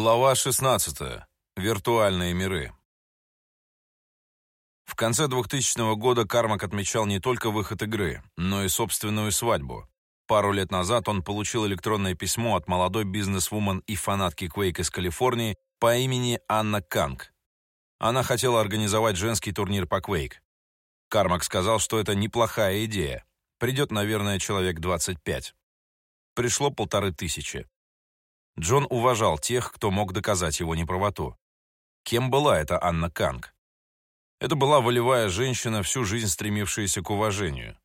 Глава 16. Виртуальные миры. В конце 2000 года Кармак отмечал не только выход игры, но и собственную свадьбу. Пару лет назад он получил электронное письмо от молодой бизнесвумен и фанатки Quake из Калифорнии по имени Анна Канг. Она хотела организовать женский турнир по Quake. Кармак сказал, что это неплохая идея. Придет, наверное, человек 25. Пришло полторы тысячи. Джон уважал тех, кто мог доказать его неправоту. Кем была эта Анна Канг? Это была волевая женщина, всю жизнь стремившаяся к уважению.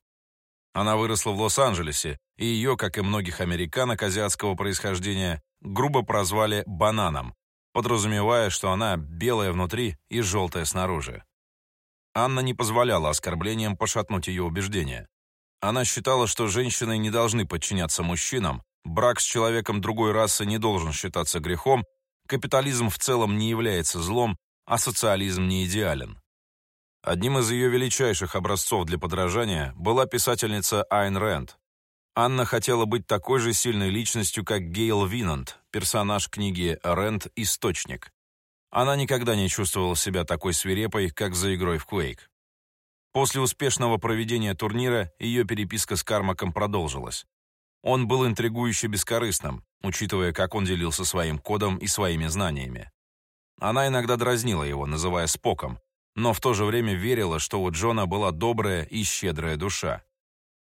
Она выросла в Лос-Анджелесе, и ее, как и многих американок азиатского происхождения, грубо прозвали «бананом», подразумевая, что она белая внутри и желтая снаружи. Анна не позволяла оскорблениям пошатнуть ее убеждения. Она считала, что женщины не должны подчиняться мужчинам, Брак с человеком другой расы не должен считаться грехом, капитализм в целом не является злом, а социализм не идеален. Одним из ее величайших образцов для подражания была писательница Айн Рэнд. Анна хотела быть такой же сильной личностью, как Гейл Винант, персонаж книги «Рэнд. Источник». Она никогда не чувствовала себя такой свирепой, как за игрой в Quake. После успешного проведения турнира ее переписка с Кармаком продолжилась. Он был интригующе бескорыстным, учитывая, как он делился своим кодом и своими знаниями. Она иногда дразнила его, называя Споком, но в то же время верила, что у Джона была добрая и щедрая душа.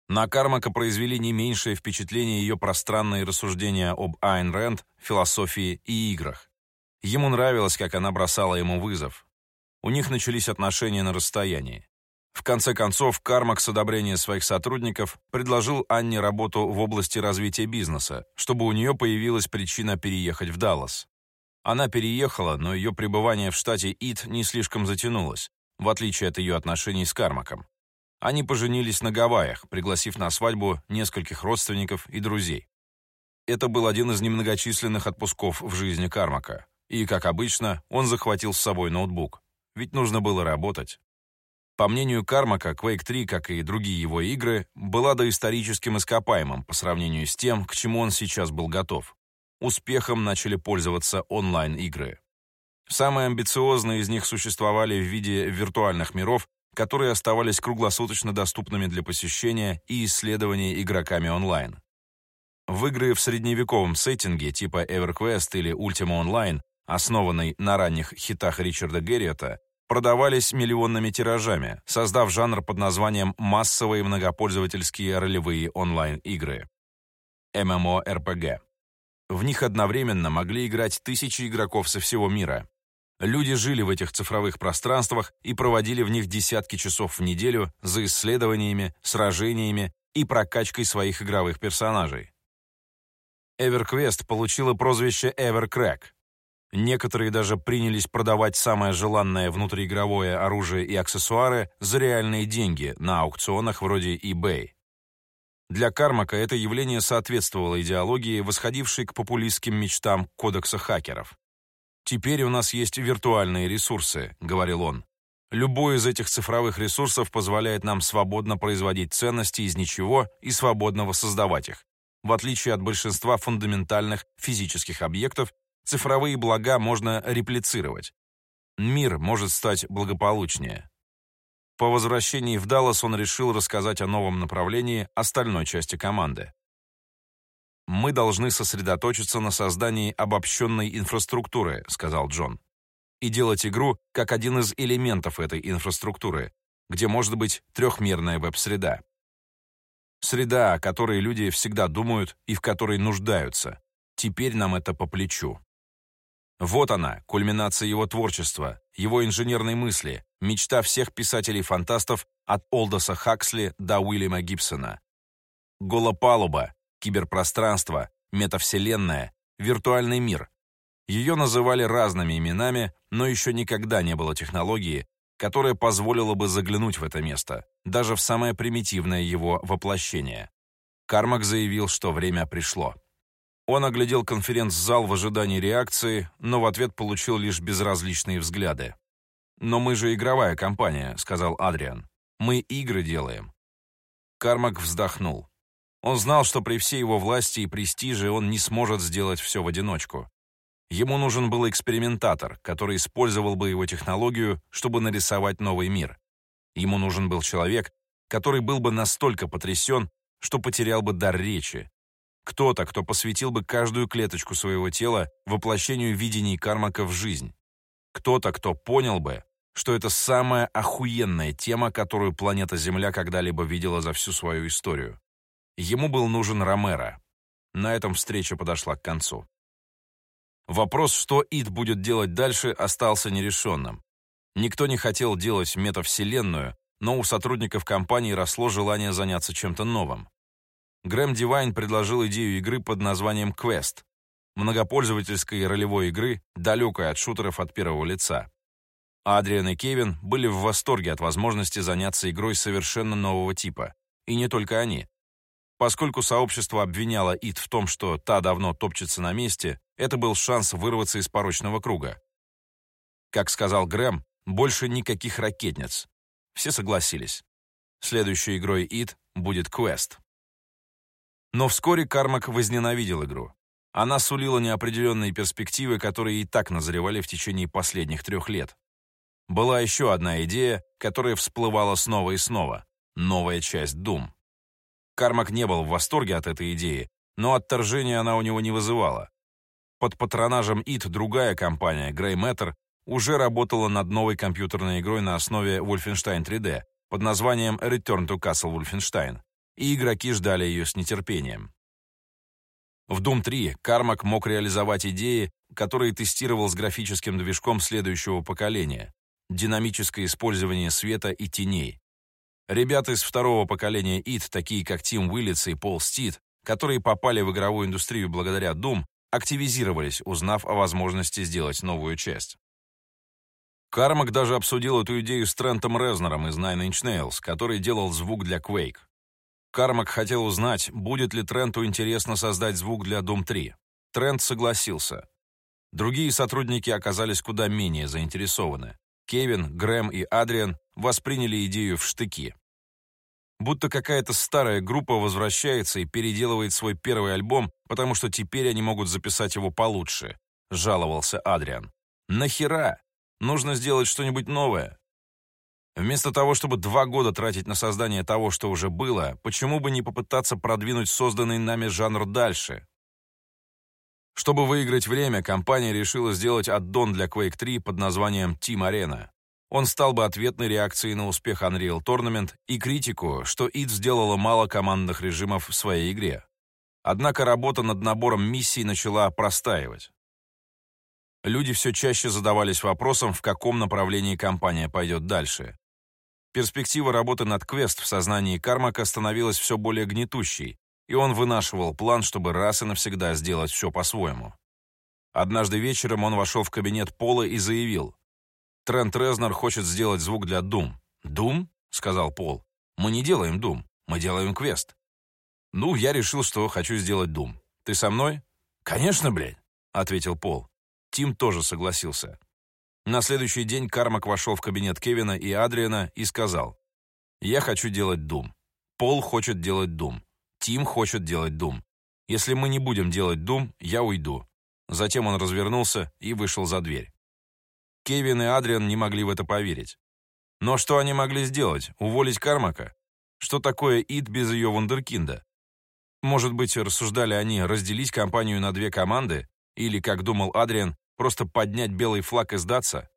На Кармака произвели не меньшее впечатление ее пространные рассуждения об Айн Рэнд, философии и играх. Ему нравилось, как она бросала ему вызов. У них начались отношения на расстоянии. В конце концов, Кармак с одобрения своих сотрудников предложил Анне работу в области развития бизнеса, чтобы у нее появилась причина переехать в Даллас. Она переехала, но ее пребывание в штате Ит не слишком затянулось, в отличие от ее отношений с Кармаком. Они поженились на Гавайях, пригласив на свадьбу нескольких родственников и друзей. Это был один из немногочисленных отпусков в жизни Кармака. И, как обычно, он захватил с собой ноутбук. Ведь нужно было работать. По мнению Кармака, Quake 3, как и другие его игры, была доисторическим ископаемым по сравнению с тем, к чему он сейчас был готов. Успехом начали пользоваться онлайн-игры. Самые амбициозные из них существовали в виде виртуальных миров, которые оставались круглосуточно доступными для посещения и исследования игроками онлайн. В игры в средневековом сеттинге типа EverQuest или Ultima Online, основанной на ранних хитах Ричарда Герриота, продавались миллионными тиражами, создав жанр под названием «массовые многопользовательские ролевые онлайн-игры» MMORPG. В них одновременно могли играть тысячи игроков со всего мира. Люди жили в этих цифровых пространствах и проводили в них десятки часов в неделю за исследованиями, сражениями и прокачкой своих игровых персонажей. EverQuest получила прозвище EverCrack, Некоторые даже принялись продавать самое желанное внутриигровое оружие и аксессуары за реальные деньги на аукционах вроде eBay. Для Кармака это явление соответствовало идеологии, восходившей к популистским мечтам кодекса хакеров. «Теперь у нас есть виртуальные ресурсы», — говорил он. «Любой из этих цифровых ресурсов позволяет нам свободно производить ценности из ничего и свободно воссоздавать их, в отличие от большинства фундаментальных физических объектов, Цифровые блага можно реплицировать. Мир может стать благополучнее. По возвращении в Даллас он решил рассказать о новом направлении остальной части команды. «Мы должны сосредоточиться на создании обобщенной инфраструктуры», сказал Джон, «и делать игру как один из элементов этой инфраструктуры, где может быть трехмерная веб-среда. Среда, о которой люди всегда думают и в которой нуждаются. Теперь нам это по плечу. Вот она, кульминация его творчества, его инженерной мысли, мечта всех писателей-фантастов от Олдоса Хаксли до Уильяма Гибсона. Голопалуба, киберпространство, метавселенная, виртуальный мир. Ее называли разными именами, но еще никогда не было технологии, которая позволила бы заглянуть в это место, даже в самое примитивное его воплощение. Кармак заявил, что время пришло. Он оглядел конференц-зал в ожидании реакции, но в ответ получил лишь безразличные взгляды. «Но мы же игровая компания», — сказал Адриан. «Мы игры делаем». Кармак вздохнул. Он знал, что при всей его власти и престиже он не сможет сделать все в одиночку. Ему нужен был экспериментатор, который использовал бы его технологию, чтобы нарисовать новый мир. Ему нужен был человек, который был бы настолько потрясен, что потерял бы дар речи. Кто-то, кто посвятил бы каждую клеточку своего тела воплощению видений Кармака в жизнь. Кто-то, кто понял бы, что это самая охуенная тема, которую планета Земля когда-либо видела за всю свою историю. Ему был нужен Ромеро. На этом встреча подошла к концу. Вопрос, что Ид будет делать дальше, остался нерешенным. Никто не хотел делать метавселенную, но у сотрудников компании росло желание заняться чем-то новым. Грэм Дивайн предложил идею игры под названием Quest, многопользовательской ролевой игры, далекой от шутеров от первого лица. Адриан и Кевин были в восторге от возможности заняться игрой совершенно нового типа. И не только они. Поскольку сообщество обвиняло ИТ в том, что та давно топчется на месте, это был шанс вырваться из порочного круга. Как сказал Грэм, больше никаких ракетниц. Все согласились. Следующей игрой ИТ будет Quest. Но вскоре Кармак возненавидел игру. Она сулила неопределенные перспективы, которые и так назревали в течение последних трех лет. Была еще одна идея, которая всплывала снова и снова. Новая часть Doom. Кармак не был в восторге от этой идеи, но отторжения она у него не вызывала. Под патронажем ИТ другая компания, Grey Matter, уже работала над новой компьютерной игрой на основе Wolfenstein 3D под названием Return to Castle Wolfenstein и игроки ждали ее с нетерпением. В Doom 3 Кармак мог реализовать идеи, которые тестировал с графическим движком следующего поколения — динамическое использование света и теней. Ребята из второго поколения id, такие как Тим Уиллиц и Пол Стит, которые попали в игровую индустрию благодаря Doom, активизировались, узнав о возможности сделать новую часть. Кармак даже обсудил эту идею с Трентом Резнером из Nine Inch Nails, который делал звук для Quake. Кармак хотел узнать, будет ли Тренту интересно создать звук для Doom 3. Трент согласился. Другие сотрудники оказались куда менее заинтересованы. Кевин, Грэм и Адриан восприняли идею в штыки. Будто какая-то старая группа возвращается и переделывает свой первый альбом, потому что теперь они могут записать его получше, жаловался Адриан. Нахера? Нужно сделать что-нибудь новое. Вместо того, чтобы два года тратить на создание того, что уже было, почему бы не попытаться продвинуть созданный нами жанр дальше? Чтобы выиграть время, компания решила сделать аддон для Quake 3 под названием Team Arena. Он стал бы ответной реакцией на успех Unreal Tournament и критику, что id сделала мало командных режимов в своей игре. Однако работа над набором миссий начала простаивать. Люди все чаще задавались вопросом, в каком направлении компания пойдет дальше. Перспектива работы над квест в сознании Кармака становилась все более гнетущей, и он вынашивал план, чтобы раз и навсегда сделать все по-своему. Однажды вечером он вошел в кабинет Пола и заявил, «Трент Резнер хочет сделать звук для Doom». «Doom?» — сказал Пол. «Мы не делаем Doom, мы делаем квест». «Ну, я решил, что хочу сделать Doom. Ты со мной?» «Конечно, блядь», — ответил Пол. Тим тоже согласился. На следующий день Кармак вошел в кабинет Кевина и Адриана и сказал, «Я хочу делать Дум. Пол хочет делать Дум. Тим хочет делать Дум. Если мы не будем делать Дум, я уйду». Затем он развернулся и вышел за дверь. Кевин и Адриан не могли в это поверить. Но что они могли сделать? Уволить Кармака? Что такое ИД без ее вундеркинда? Может быть, рассуждали они разделить компанию на две команды? Или, как думал Адриан, Просто поднять белый флаг и сдаться?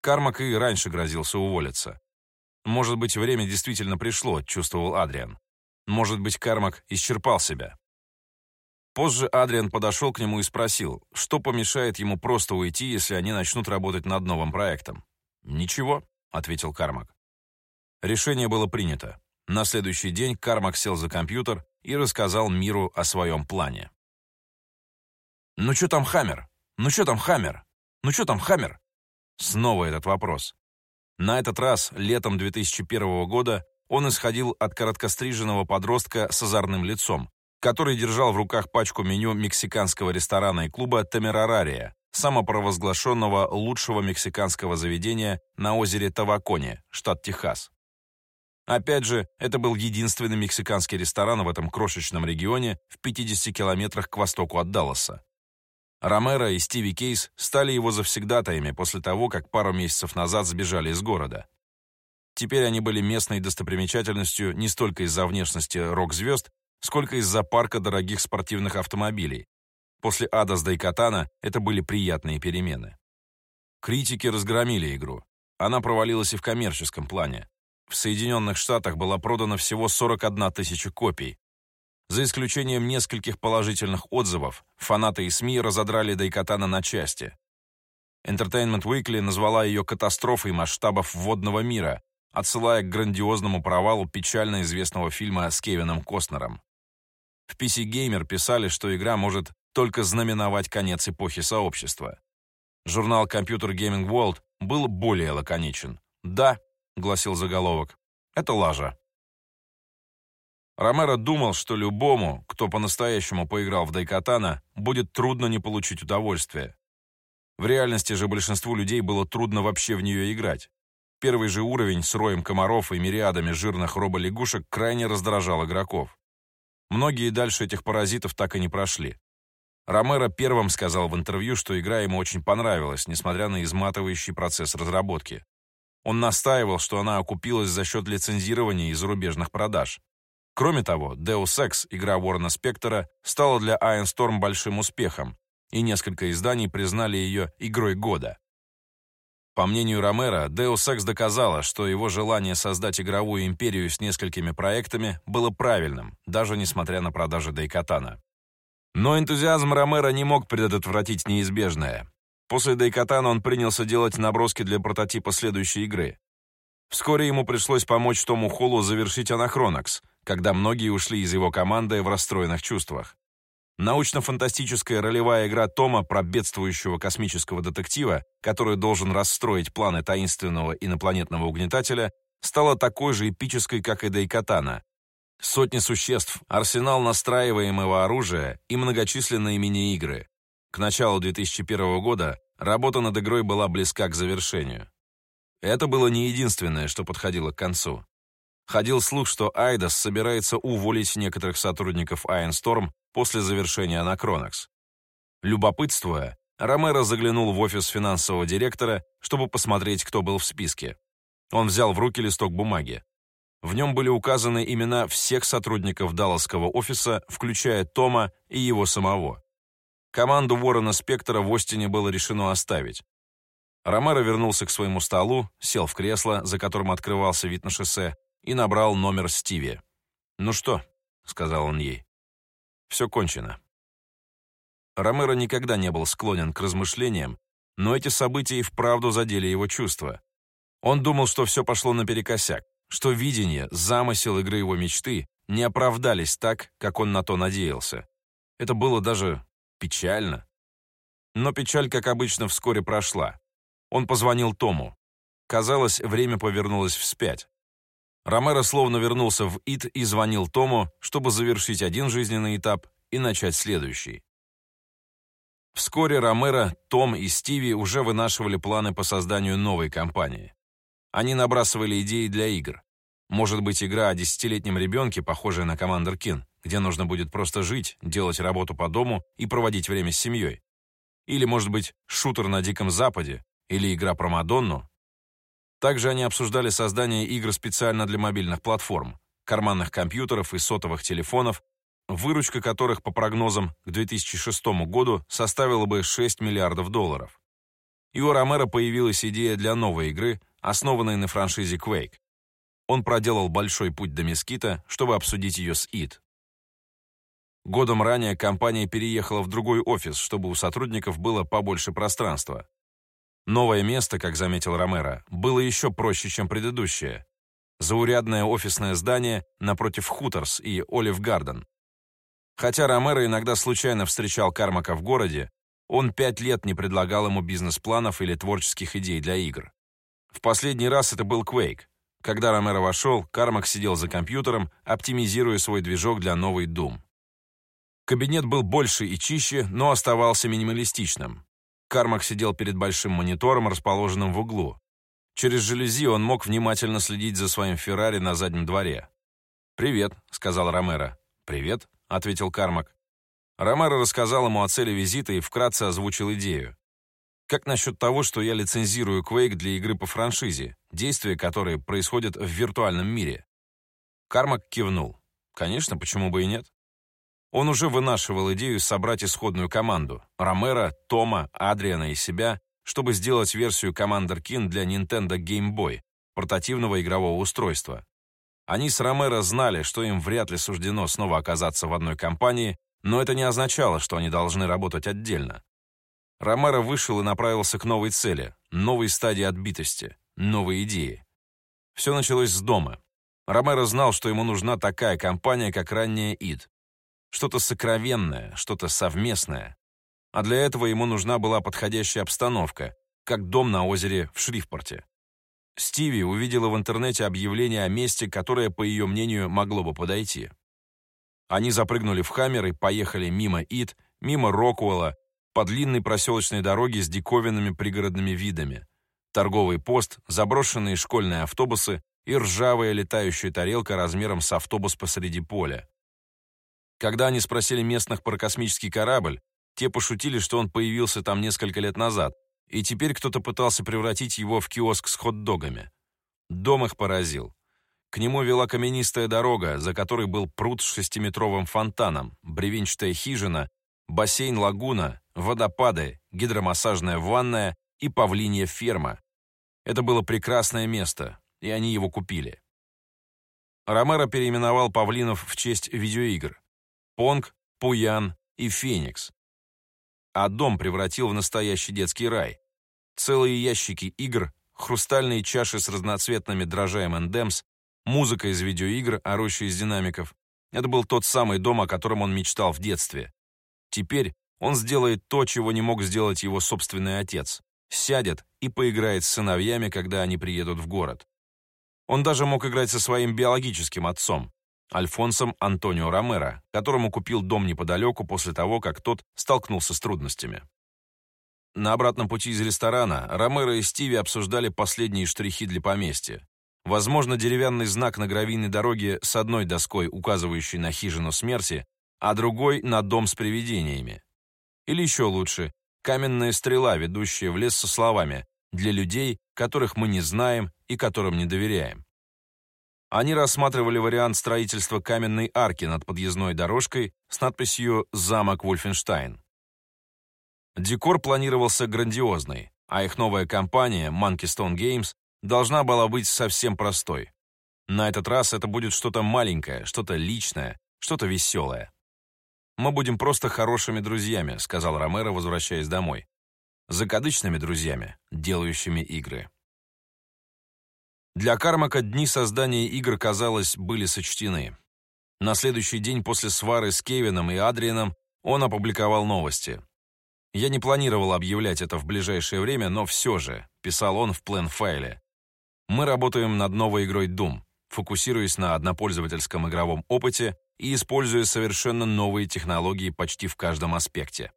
Кармак и раньше грозился уволиться. Может быть, время действительно пришло, чувствовал Адриан. Может быть, Кармак исчерпал себя. Позже Адриан подошел к нему и спросил, что помешает ему просто уйти, если они начнут работать над новым проектом. «Ничего», — ответил Кармак. Решение было принято. На следующий день Кармак сел за компьютер и рассказал миру о своем плане. «Ну что там Хаммер?» «Ну что там Хаммер? Ну что там Хаммер?» Снова этот вопрос. На этот раз, летом 2001 года, он исходил от короткостриженного подростка с озорным лицом, который держал в руках пачку меню мексиканского ресторана и клуба «Темерарария», самопровозглашенного лучшего мексиканского заведения на озере Таваконе, штат Техас. Опять же, это был единственный мексиканский ресторан в этом крошечном регионе в 50 километрах к востоку от Далласа. Ромеро и Стиви Кейс стали его завсегдатаями после того, как пару месяцев назад сбежали из города. Теперь они были местной достопримечательностью не столько из-за внешности рок-звезд, сколько из-за парка дорогих спортивных автомобилей. После ада с Дайкатана это были приятные перемены. Критики разгромили игру. Она провалилась и в коммерческом плане. В Соединенных Штатах была продана всего 41 тысяча копий, за исключением нескольких положительных отзывов, фанаты и СМИ разодрали Дайкатана на части. Entertainment Weekly назвала ее катастрофой масштабов водного мира, отсылая к грандиозному провалу печально известного фильма с Кевином Костнером. В PC Gamer писали, что игра может только знаменовать конец эпохи сообщества. Журнал Computer Gaming World был более лаконичен. «Да», — гласил заголовок, — «это лажа». Ромеро думал, что любому, кто по-настоящему поиграл в Дайкатана, будет трудно не получить удовольствие. В реальности же большинству людей было трудно вообще в нее играть. Первый же уровень с роем комаров и мириадами жирных роболягушек крайне раздражал игроков. Многие дальше этих паразитов так и не прошли. Ромеро первым сказал в интервью, что игра ему очень понравилась, несмотря на изматывающий процесс разработки. Он настаивал, что она окупилась за счет лицензирования и зарубежных продаж. Кроме того, Deus Ex, игра Уоррена Спектора, стала для Iron Storm большим успехом, и несколько изданий признали ее игрой года. По мнению Ромера, Deus Ex доказала, что его желание создать игровую империю с несколькими проектами было правильным, даже несмотря на продажи Дайкатана. Но энтузиазм Ромера не мог предотвратить неизбежное. После Дайкатана он принялся делать наброски для прототипа следующей игры. Вскоре ему пришлось помочь Тому Холлу завершить Анахронокс, когда многие ушли из его команды в расстроенных чувствах. Научно-фантастическая ролевая игра Тома про бедствующего космического детектива, который должен расстроить планы таинственного инопланетного угнетателя, стала такой же эпической, как и Дайкатана. Сотни существ, арсенал настраиваемого оружия и многочисленные мини-игры. К началу 2001 года работа над игрой была близка к завершению. Это было не единственное, что подходило к концу. Ходил слух, что Айдас собирается уволить некоторых сотрудников Storm после завершения Анакронокс. Любопытствуя, Ромеро заглянул в офис финансового директора, чтобы посмотреть, кто был в списке. Он взял в руки листок бумаги. В нем были указаны имена всех сотрудников Далласского офиса, включая Тома и его самого. Команду Ворона Спектора в Остине было решено оставить. Ромеро вернулся к своему столу, сел в кресло, за которым открывался вид на шоссе, и набрал номер Стиви. «Ну что?» — сказал он ей. «Все кончено». Ромеро никогда не был склонен к размышлениям, но эти события и вправду задели его чувства. Он думал, что все пошло наперекосяк, что видение, замысел игры его мечты не оправдались так, как он на то надеялся. Это было даже печально. Но печаль, как обычно, вскоре прошла. Он позвонил Тому. Казалось, время повернулось вспять. Ромеро словно вернулся в ИТ и звонил Тому, чтобы завершить один жизненный этап и начать следующий. Вскоре Ромеро, Том и Стиви уже вынашивали планы по созданию новой компании. Они набрасывали идеи для игр. Может быть, игра о десятилетнем ребенке, похожая на Командер Кин, где нужно будет просто жить, делать работу по дому и проводить время с семьей. Или, может быть, шутер на Диком Западе, или игра про Мадонну, также они обсуждали создание игр специально для мобильных платформ, карманных компьютеров и сотовых телефонов, выручка которых, по прогнозам, к 2006 году составила бы 6 миллиардов долларов. И у Ромеро появилась идея для новой игры, основанной на франшизе Quake. Он проделал большой путь до Мескита, чтобы обсудить ее с id. Годом ранее компания переехала в другой офис, чтобы у сотрудников было побольше пространства. Новое место, как заметил Ромеро, было еще проще, чем предыдущее. Заурядное офисное здание напротив Хуторс и Олив Гарден. Хотя Ромеро иногда случайно встречал Кармака в городе, он пять лет не предлагал ему бизнес-планов или творческих идей для игр. В последний раз это был Quake. Когда Ромеро вошел, Кармак сидел за компьютером, оптимизируя свой движок для новой Doom. Кабинет был больше и чище, но оставался минималистичным. Кармак сидел перед большим монитором, расположенным в углу. Через жалюзи он мог внимательно следить за своим Феррари на заднем дворе. «Привет», — сказал Ромеро. «Привет», — ответил Кармак. Ромеро рассказал ему о цели визита и вкратце озвучил идею. Как насчет того, что я лицензирую Quake для игры по франшизе, действия которой происходят в виртуальном мире? Кармак кивнул. Конечно, почему бы и нет? Он уже вынашивал идею собрать исходную команду — Ромеро, Тома, Адриана и себя, чтобы сделать версию Commander Keen для Nintendo Game Boy, портативного игрового устройства. Они с Ромеро знали, что им вряд ли суждено снова оказаться в одной компании, но это не означало, что они должны работать отдельно. Ромеро вышел и направился к новой цели, новой стадии отбитости, новой идеи. Все началось с дома. Ромеро знал, что ему нужна такая компания, как ранняя ИД. Что-то сокровенное, что-то совместное. А для этого ему нужна была подходящая обстановка, как дом на озере в Шрифпорте. Стиви увидела в интернете объявление о месте, которое, по ее мнению, могло бы подойти. Они запрыгнули в Хаммер и поехали мимо Ит, мимо Роквелла, по длинной проселочной дороге с диковинными пригородными видами. Торговый пост, заброшенные школьные автобусы и ржавая летающая тарелка размером с автобус посреди поля. Когда они спросили местных про космический корабль, те пошутили, что он появился там несколько лет назад, и теперь кто-то пытался превратить его в киоск с хот-догами. Дом их поразил. К нему вела каменистая дорога, за которой был пруд с шестиметровым фонтаном, бревенчатая хижина, бассейн-лагуна, водопады, гидромассажная ванная и павлинья ферма. Это было прекрасное место, и они его купили. Ромеро переименовал павлинов в честь видеоигр. Понг, Пуян и Феникс. А дом превратил в настоящий детский рай. Целые ящики игр, хрустальные чаши с разноцветными дрожжами M&M's, музыка из видеоигр, орущая из динамиков. Это был тот самый дом, о котором он мечтал в детстве. Теперь он сделает то, чего не мог сделать его собственный отец. Сядет и поиграет с сыновьями, когда они приедут в город. Он даже мог играть со своим биологическим отцом, Альфонсом Антонио Ромеро, которому купил дом неподалеку после того, как тот столкнулся с трудностями. На обратном пути из ресторана Ромеро и Стиви обсуждали последние штрихи для поместья. Возможно, деревянный знак на гравийной дороге с одной доской, указывающей на хижину смерти, а другой — на дом с привидениями. Или еще лучше, каменная стрела, ведущая в лес со словами «для людей, которых мы не знаем и которым не доверяем». Они рассматривали вариант строительства каменной арки над подъездной дорожкой с надписью «Замок Вольфенштайн». Декор планировался грандиозный, а их новая компания, Monkey Stone Games, должна была быть совсем простой. На этот раз это будет что-то маленькое, что-то личное, что-то веселое. «Мы будем просто хорошими друзьями», — сказал Ромеро, возвращаясь домой. «Закадычными друзьями, делающими игры». Для Кармака дни создания игр, казалось, были сочтены. На следующий день после свары с Кевином и Адрианом он опубликовал новости. «Я не планировал объявлять это в ближайшее время, но все же», — писал он в плен-файле. Мы работаем над новой игрой Doom, фокусируясь на однопользовательском игровом опыте и используя совершенно новые технологии почти в каждом аспекте.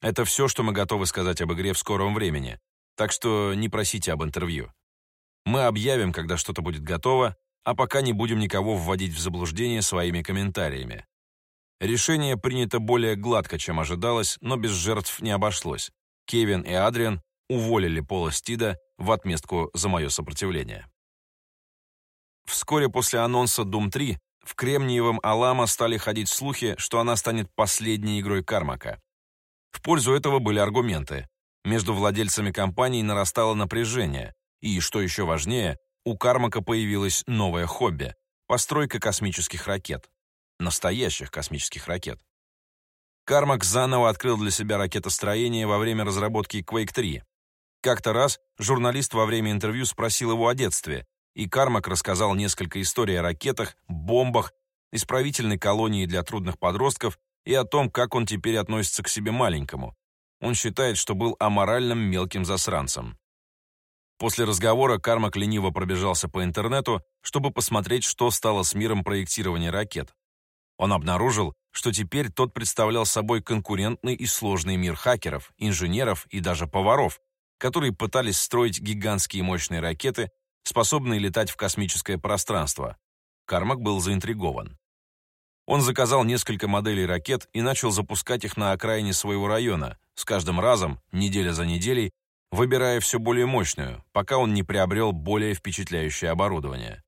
Это все, что мы готовы сказать об игре в скором времени, так что не просите об интервью. Мы объявим, когда что-то будет готово, а пока не будем никого вводить в заблуждение своими комментариями. Решение принято более гладко, чем ожидалось, но без жертв не обошлось. Кевин и Адриан уволили Пола Стида в отместку за мое сопротивление. Вскоре после анонса Doom 3 в Кремниевом Алама стали ходить слухи, что она станет последней игрой Кармака. В пользу этого были аргументы. Между владельцами компаний нарастало напряжение, и, что еще важнее, у Кармака появилось новое хобби — постройка космических ракет. Настоящих космических ракет. Кармак заново открыл для себя ракетостроение во время разработки Quake 3, как-то раз журналист во время интервью спросил его о детстве, и Кармак рассказал несколько историй о ракетах, бомбах, исправительной колонии для трудных подростков и о том, как он теперь относится к себе маленькому. Он считает, что был аморальным мелким засранцем. После разговора Кармак лениво пробежался по интернету, чтобы посмотреть, что стало с миром проектирования ракет. Он обнаружил, что теперь тот представлял собой конкурентный и сложный мир хакеров, инженеров и даже поваров, которые пытались строить гигантские мощные ракеты, способные летать в космическое пространство. Кармак был заинтригован. Он заказал несколько моделей ракет и начал запускать их на окраине своего района, с каждым разом, неделя за неделей, выбирая все более мощную, пока он не приобрел более впечатляющее оборудование.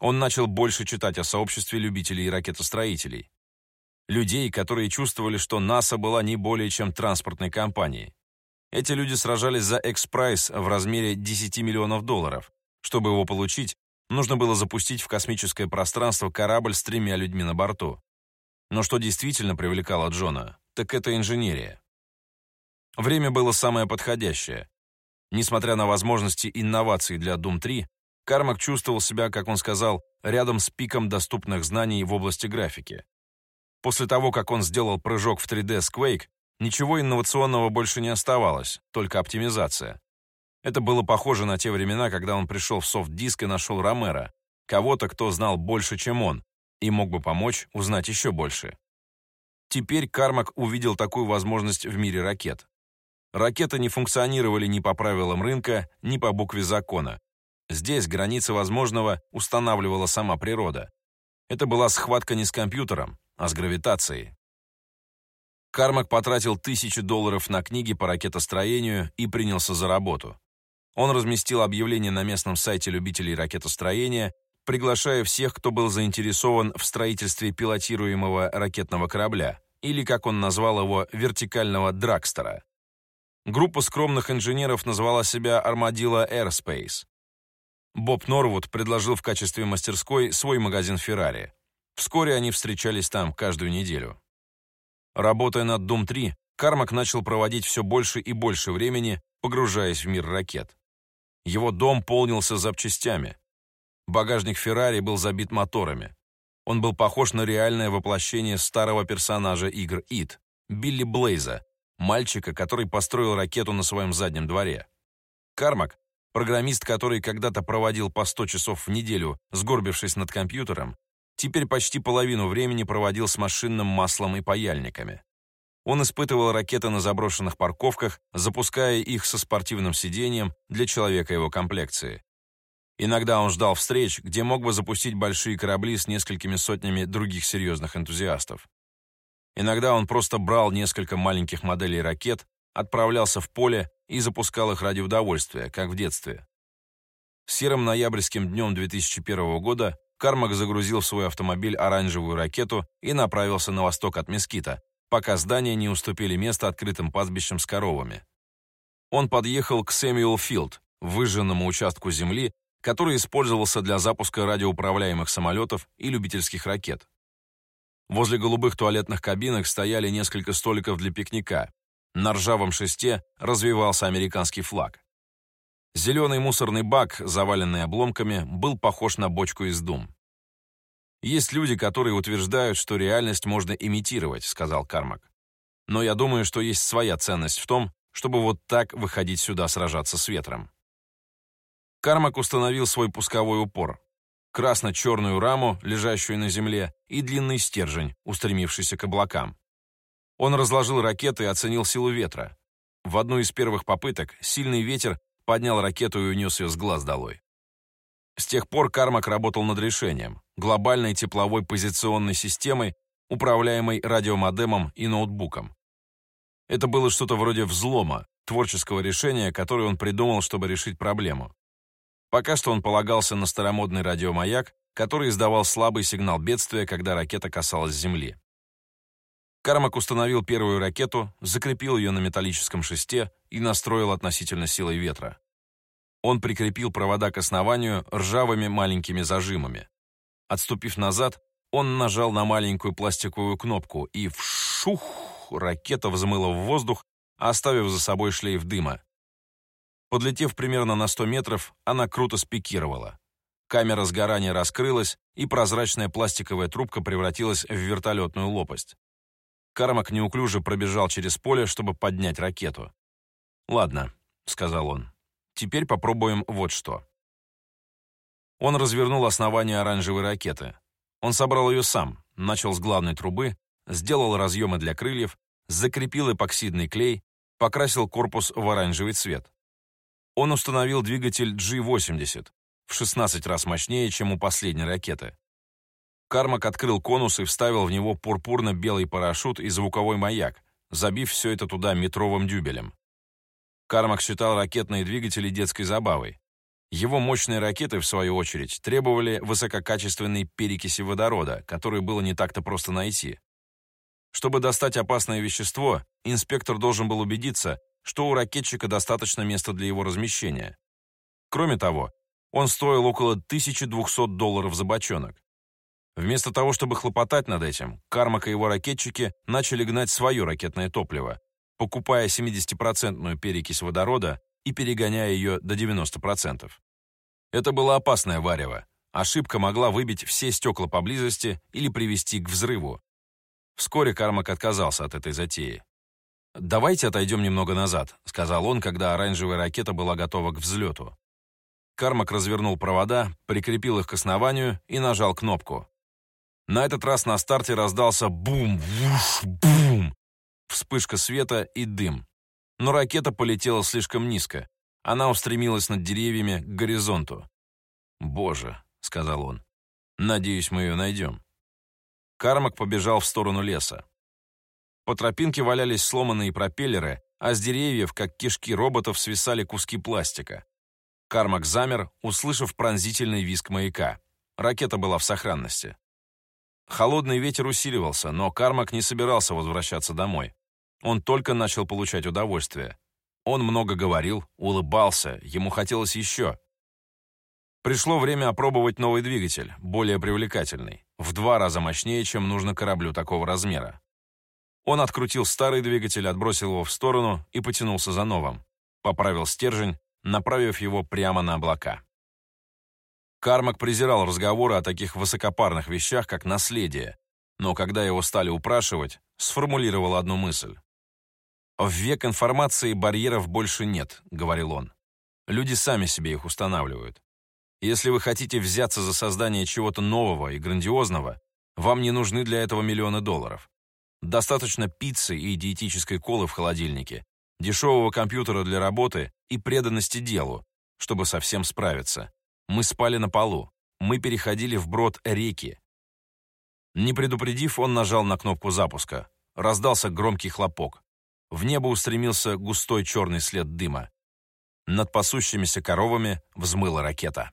Он начал больше читать о сообществе любителей ракетостроителей. Людей, которые чувствовали, что НАСА была не более чем транспортной компанией. Эти люди сражались за X-Prize в размере 10 миллионов долларов. Чтобы его получить, нужно было запустить в космическое пространство корабль с тремя людьми на борту. Но что действительно привлекало Джона, так это инженерия. Время было самое подходящее. Несмотря на возможности инноваций для Doom-3, Кармак чувствовал себя, как он сказал, рядом с пиком доступных знаний в области графики. После того, как он сделал прыжок в 3D с Quake, Ничего инновационного больше не оставалось, только оптимизация. Это было похоже на те времена, когда он пришел в софт-диск и нашел Ромера, кого-то, кто знал больше, чем он, и мог бы помочь узнать еще больше. Теперь Кармак увидел такую возможность в мире ракет. Ракеты не функционировали ни по правилам рынка, ни по букве закона. Здесь границы возможного устанавливала сама природа. Это была схватка не с компьютером, а с гравитацией. Кармак потратил тысячи долларов на книги по ракетостроению и принялся за работу. Он разместил объявление на местном сайте любителей ракетостроения, приглашая всех, кто был заинтересован в строительстве пилотируемого ракетного корабля, или, как он назвал его, вертикального дракстера. Группа скромных инженеров назвала себя Armadillo Airspace. Боб Норвуд предложил в качестве мастерской свой магазин «Феррари». Вскоре они встречались там каждую неделю. Работая над Doom-3, Кармак начал проводить все больше и больше времени, погружаясь в мир ракет. Его дом полнился запчастями. Багажник Феррари был забит моторами. Он был похож на реальное воплощение старого персонажа игр ИТ, Билли Блейза, мальчика, который построил ракету на своем заднем дворе. Кармак, программист, который когда-то проводил по 100 часов в неделю, сгорбившись над компьютером, теперь почти половину времени проводил с машинным маслом и паяльниками. Он испытывал ракеты на заброшенных парковках, запуская их со спортивным сиденьем для человека его комплекции. Иногда он ждал встреч, где мог бы запустить большие корабли с несколькими сотнями других серьезных энтузиастов. Иногда он просто брал несколько маленьких моделей ракет, отправлялся в поле и запускал их ради удовольствия, как в детстве. Серым ноябрьским днем 2001 года Кармак загрузил в свой автомобиль оранжевую ракету и направился на восток от Мескита, пока здания не уступили место открытым пастбищам с коровами. Он подъехал к Сэмюэл Филд, выжженному участку земли, который использовался для запуска радиоуправляемых самолетов и любительских ракет. Возле голубых туалетных кабинок стояли несколько столиков для пикника. На ржавом шесте развивался американский флаг. Зеленый мусорный бак, заваленный обломками, был похож на бочку из дум. «Есть люди, которые утверждают, что реальность можно имитировать», — сказал Кармак. «Но я думаю, что есть своя ценность в том, чтобы вот так выходить сюда сражаться с ветром». Кармак установил свой пусковой упор. Красно-черную раму, лежащую на земле, и длинный стержень, устремившийся к облакам. Он разложил ракеты и оценил силу ветра. В одну из первых попыток сильный ветер поднял ракету и унес ее с глаз долой. С тех пор Кармак работал над решением — глобальной тепловой позиционной системой, управляемой радиомодемом и ноутбуком. Это было что-то вроде взлома, творческого решения, которое он придумал, чтобы решить проблему. Пока что он полагался на старомодный радиомаяк, который издавал слабый сигнал бедствия, когда ракета касалась Земли. Кармак установил первую ракету, закрепил ее на металлическом шесте и настроил относительно силой ветра. Он прикрепил провода к основанию ржавыми маленькими зажимами. Отступив назад, он нажал на маленькую пластиковую кнопку, и вшух! Ракета взмыла в воздух, оставив за собой шлейф дыма. Подлетев примерно на 100 метров, она круто спикировала. Камера сгорания раскрылась, и прозрачная пластиковая трубка превратилась в вертолетную лопасть. Кармак неуклюже пробежал через поле, чтобы поднять ракету. «Ладно», — сказал он, — «теперь попробуем вот что». Он развернул основание оранжевой ракеты. Он собрал ее сам, начал с главной трубы, сделал разъемы для крыльев, закрепил эпоксидный клей, покрасил корпус в оранжевый цвет. Он установил двигатель G-80, в 16 раз мощнее, чем у последней ракеты. Кармак открыл конус и вставил в него пурпурно-белый парашют и звуковой маяк, забив все это туда метровым дюбелем. Кармак считал ракетные двигатели детской забавой. Его мощные ракеты, в свою очередь, требовали высококачественной перекиси водорода, которую было не так-то просто найти. Чтобы достать опасное вещество, инспектор должен был убедиться, что у ракетчика достаточно места для его размещения. Кроме того, он стоил около 1200 долларов за бочонок. Вместо того, чтобы хлопотать над этим, Кармак и его ракетчики начали гнать свое ракетное топливо, покупая 70% перекись водорода и перегоняя ее до 90%. Это было опасное варево. Ошибка могла выбить все стекла поблизости или привести к взрыву. Вскоре Кармак отказался от этой затеи. «Давайте отойдем немного назад», — сказал он, когда оранжевая ракета была готова к взлету. Кармак развернул провода, прикрепил их к основанию и нажал кнопку. На этот раз на старте раздался бум, вуш, бум, вспышка света и дым. Но ракета полетела слишком низко. Она устремилась над деревьями к горизонту. «Боже», — сказал он, — «надеюсь, мы ее найдем». Кармак побежал в сторону леса. По тропинке валялись сломанные пропеллеры, а с деревьев, как кишки роботов, свисали куски пластика. Кармак замер, услышав пронзительный визг маяка. Ракета была в сохранности. Холодный ветер усиливался, но Кармак не собирался возвращаться домой. Он только начал получать удовольствие. Он много говорил, улыбался, ему хотелось еще. Пришло время опробовать новый двигатель, более привлекательный, в два раза мощнее, чем нужно кораблю такого размера. Он открутил старый двигатель, отбросил его в сторону и потянулся за новым. Поправил стержень, направив его прямо на облака. Кармак презирал разговоры о таких высокопарных вещах, как наследие, но когда его стали упрашивать, сформулировал одну мысль. «В век информации барьеров больше нет», — говорил он. «Люди сами себе их устанавливают. Если вы хотите взяться за создание чего-то нового и грандиозного, вам не нужны для этого миллионы долларов. Достаточно пиццы и диетической колы в холодильнике, дешевого компьютера для работы и преданности делу, чтобы совсем справиться. Мы спали на полу. Мы переходили вброд реки. Не предупредив, он нажал на кнопку запуска. Раздался громкий хлопок. В небо устремился густой черный след дыма. Над пасущимися коровами взмыла ракета.